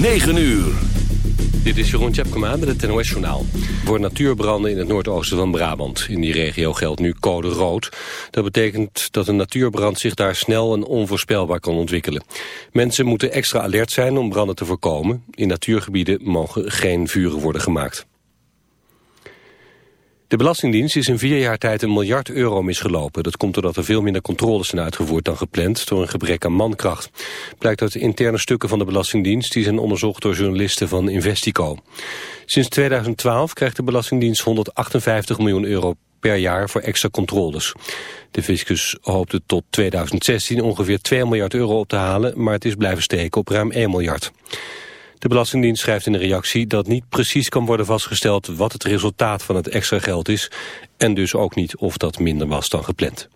9 uur. Dit is Jeroen Tjepkema met het NOS Journaal. Voor natuurbranden in het noordoosten van Brabant. In die regio geldt nu code rood. Dat betekent dat een natuurbrand zich daar snel en onvoorspelbaar kan ontwikkelen. Mensen moeten extra alert zijn om branden te voorkomen. In natuurgebieden mogen geen vuren worden gemaakt. De Belastingdienst is in vier jaar tijd een miljard euro misgelopen. Dat komt doordat er veel minder controles zijn uitgevoerd dan gepland door een gebrek aan mankracht. Blijkt uit interne stukken van de Belastingdienst die zijn onderzocht door journalisten van Investico. Sinds 2012 krijgt de Belastingdienst 158 miljoen euro per jaar voor extra controles. De fiscus hoopte tot 2016 ongeveer 2 miljard euro op te halen, maar het is blijven steken op ruim 1 miljard. De Belastingdienst schrijft in de reactie dat niet precies kan worden vastgesteld wat het resultaat van het extra geld is en dus ook niet of dat minder was dan gepland.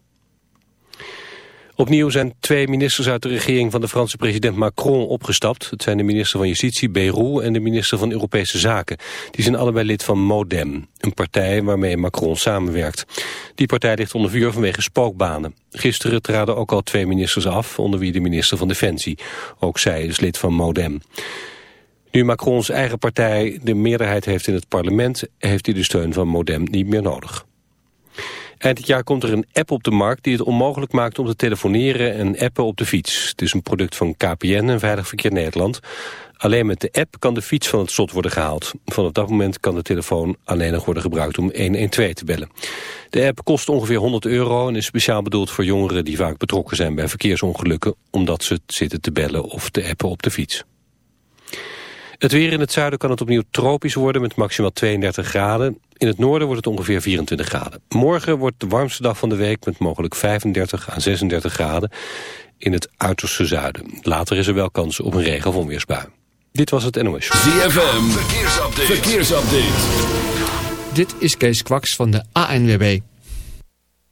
Opnieuw zijn twee ministers uit de regering van de Franse president Macron opgestapt. Het zijn de minister van Justitie Bayrou en de minister van Europese Zaken. Die zijn allebei lid van Modem, een partij waarmee Macron samenwerkt. Die partij ligt onder vuur vanwege spookbanen. Gisteren traden ook al twee ministers af, onder wie de minister van Defensie. Ook zij is lid van Modem. Nu Macrons eigen partij de meerderheid heeft in het parlement... heeft hij de steun van Modem niet meer nodig. Eind dit jaar komt er een app op de markt die het onmogelijk maakt om te telefoneren en appen op de fiets. Het is een product van KPN en Veilig Verkeer Nederland. Alleen met de app kan de fiets van het slot worden gehaald. Vanaf dat moment kan de telefoon alleen nog worden gebruikt om 112 te bellen. De app kost ongeveer 100 euro en is speciaal bedoeld voor jongeren die vaak betrokken zijn bij verkeersongelukken, omdat ze zitten te bellen of te appen op de fiets. Het weer in het zuiden kan het opnieuw tropisch worden met maximaal 32 graden. In het noorden wordt het ongeveer 24 graden. Morgen wordt de warmste dag van de week met mogelijk 35 à 36 graden in het uiterste zuiden. Later is er wel kans op een regen- of onweersbui. Dit was het NOS. ZFM, verkeersupdate. verkeersupdate. Dit is Kees Kwaks van de ANWB.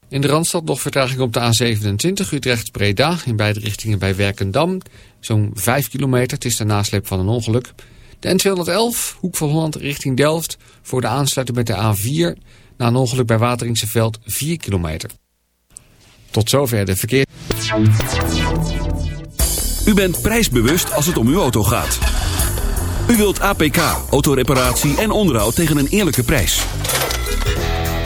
In de Randstad nog vertraging op de A27 Utrecht-Breda... in beide richtingen bij Werkendam. Zo'n 5 kilometer, het is de nasleep van een ongeluk... De N211, Hoek van Holland richting Delft... voor de aansluiting met de A4... na een ongeluk bij Wateringse Veld 4 kilometer. Tot zover de verkeer. U bent prijsbewust als het om uw auto gaat. U wilt APK, autoreparatie en onderhoud tegen een eerlijke prijs.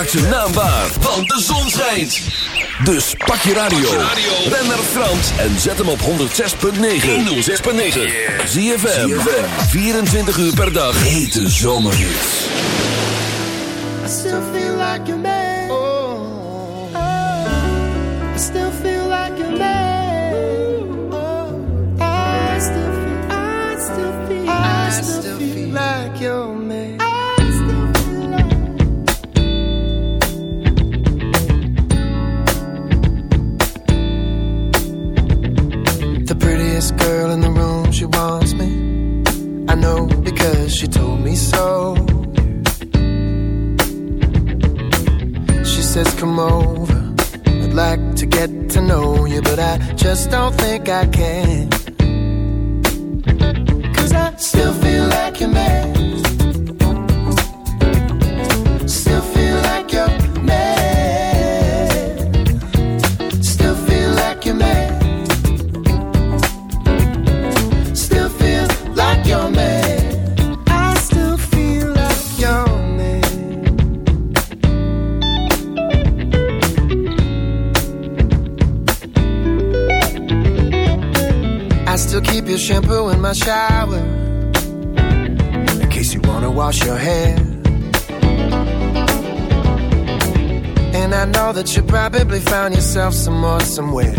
Maak zijn naam waar, want de zon schijnt. Dus pak je radio. Ben naar Frans en zet hem op 106.9. 106.9. Zie je 24 uur per dag. Hete zomerhits. I still feel like you're man. Oh. I still feel like you're man. Oh. I still feel, I still feel, I still feel like you're que some way.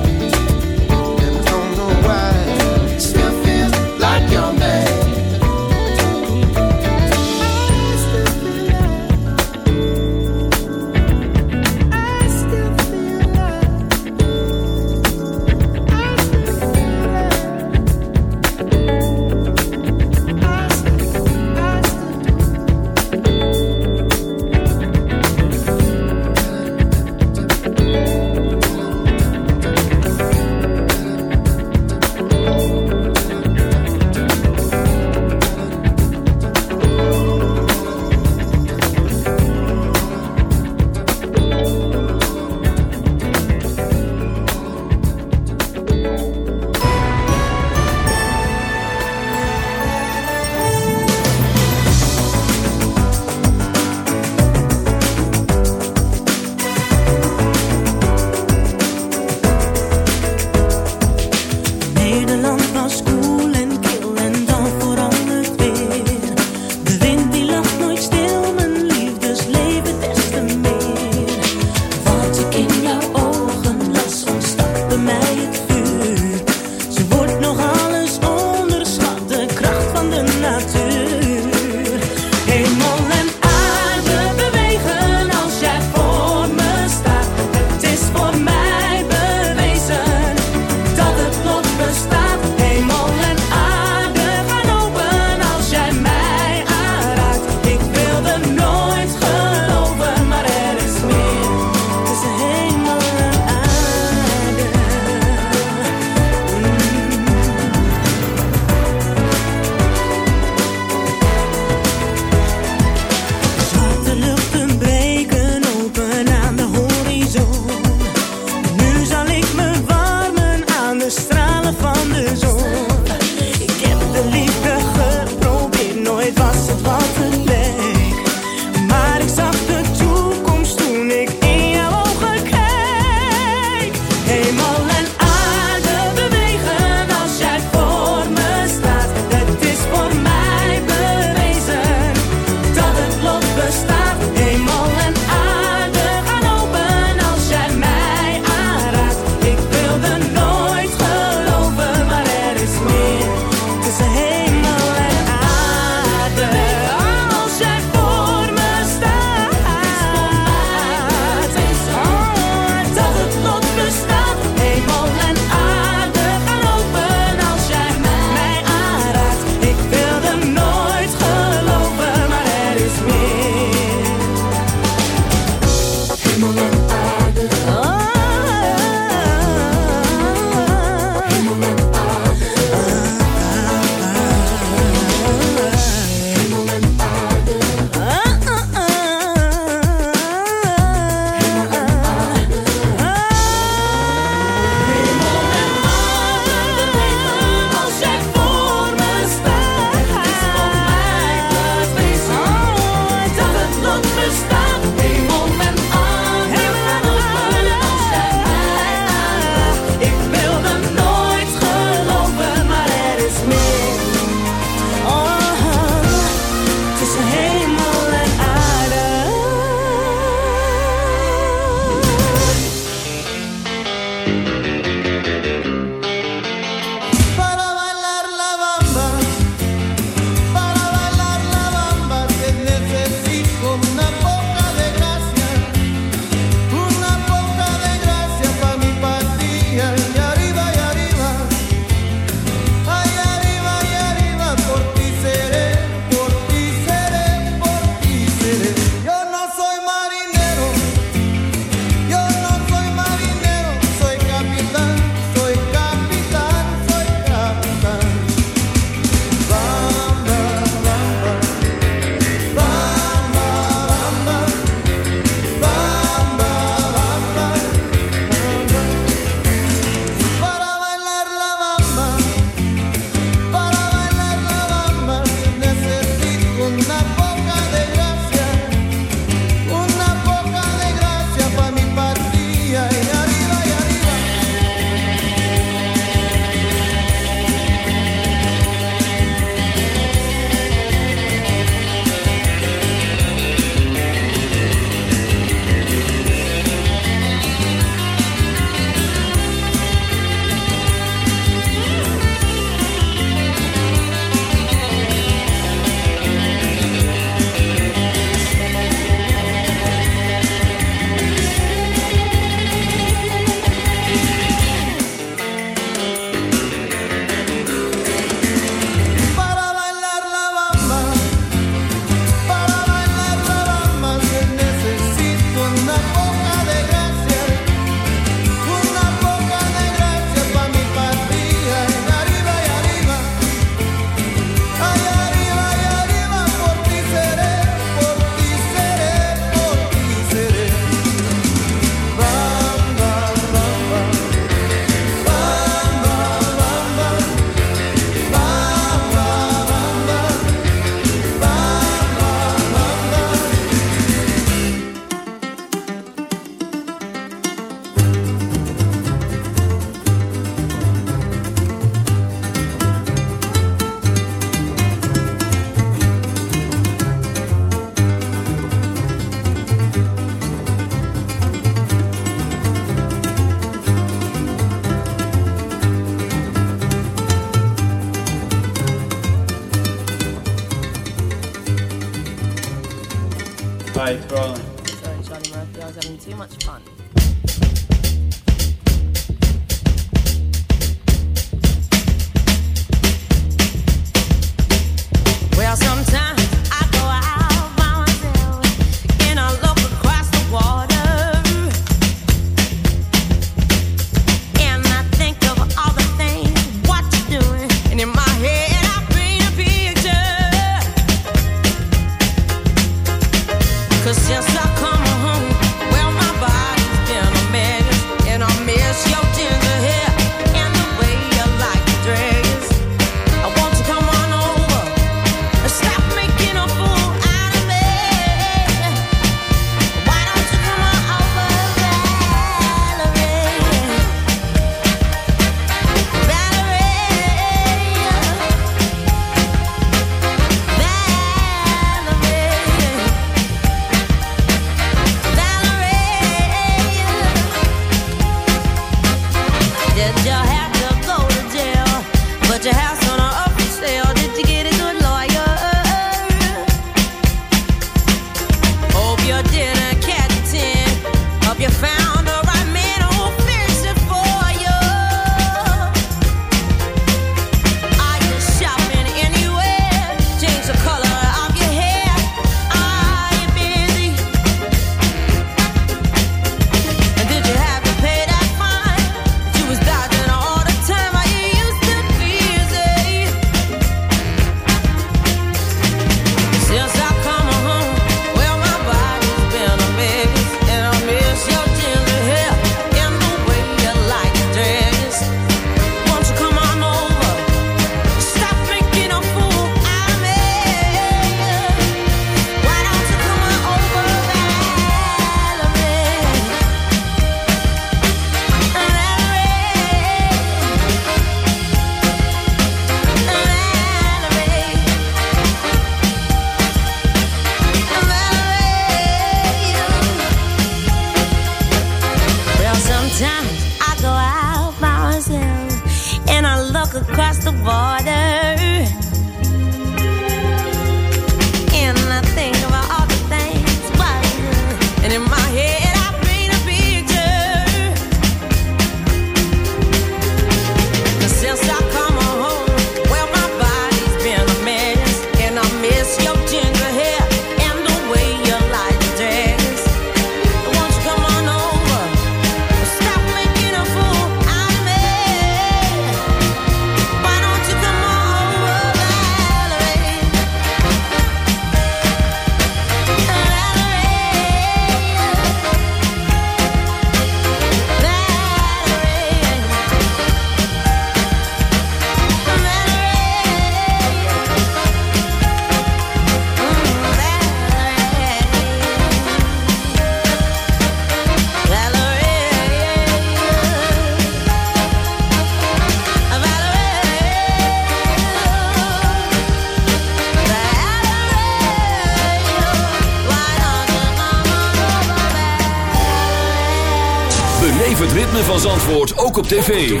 tv.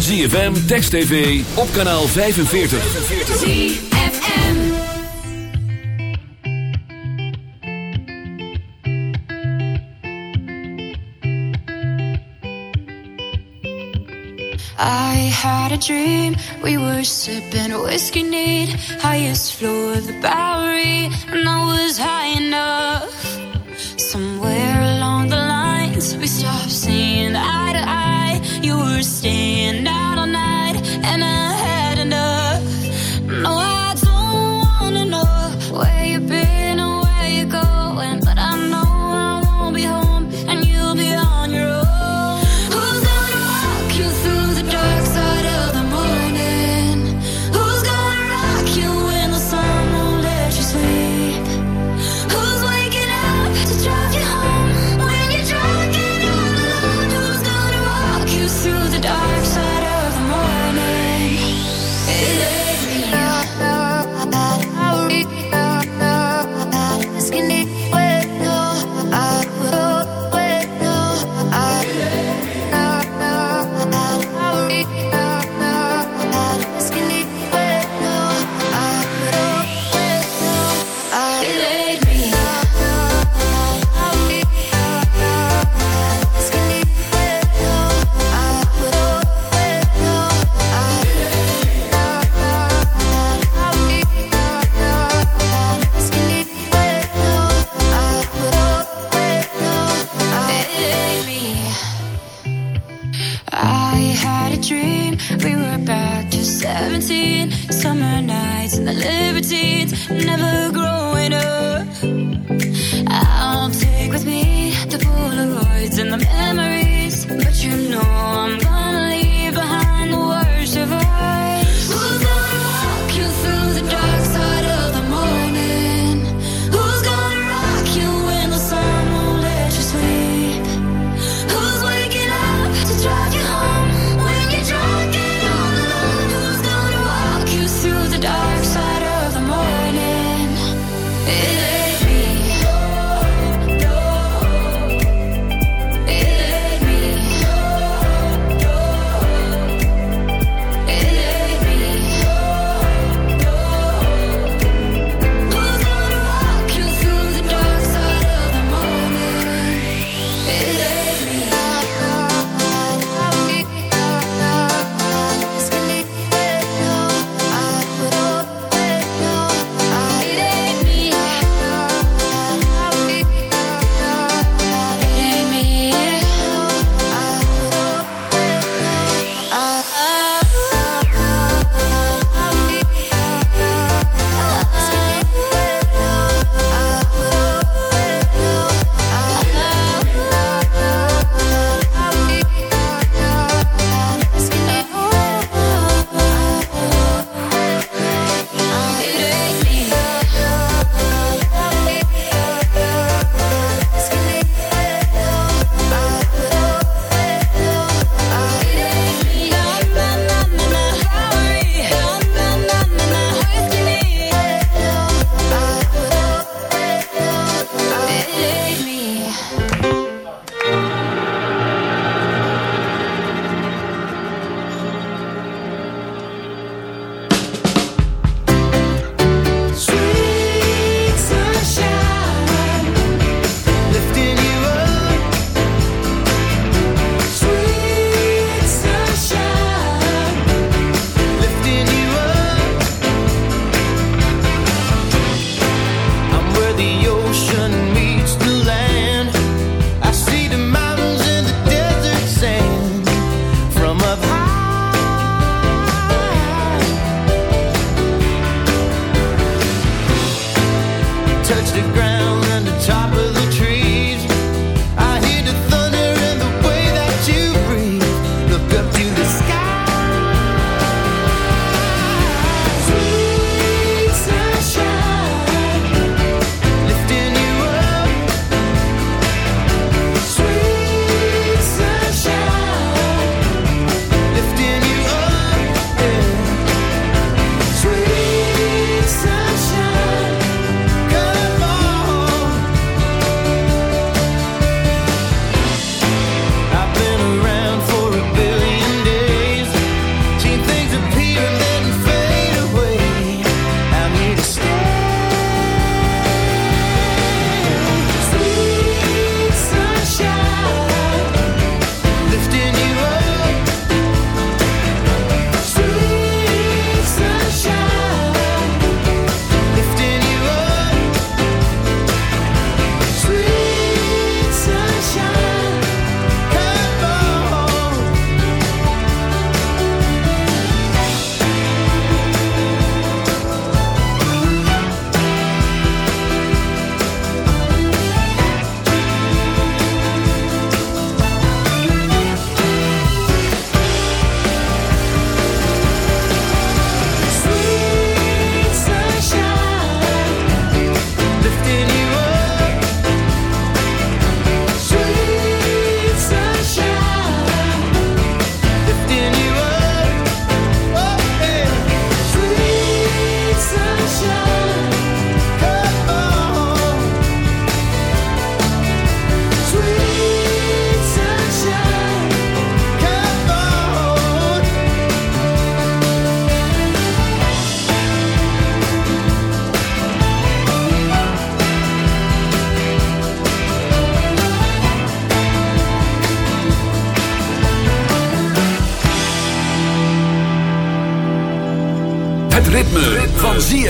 ZFM, Text TV, op kanaal 45. I had a dream, we were sipping whiskey neat. Highest floor of the Bowery, and I was high enough. Somewhere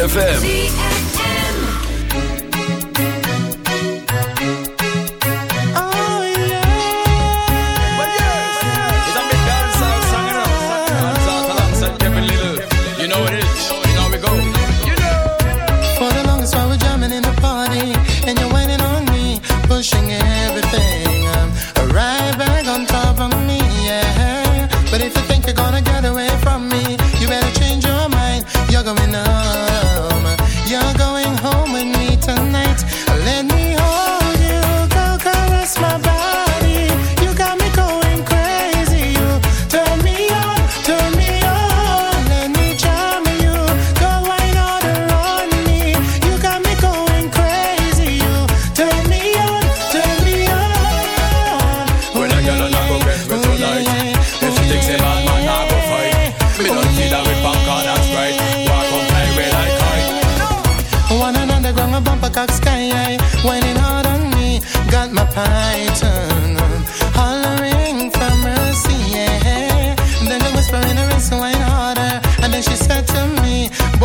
ZFM.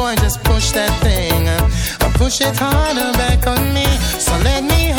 I just push that thing. I push it harder back on me. So let me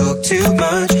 too much.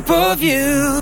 pay-per-view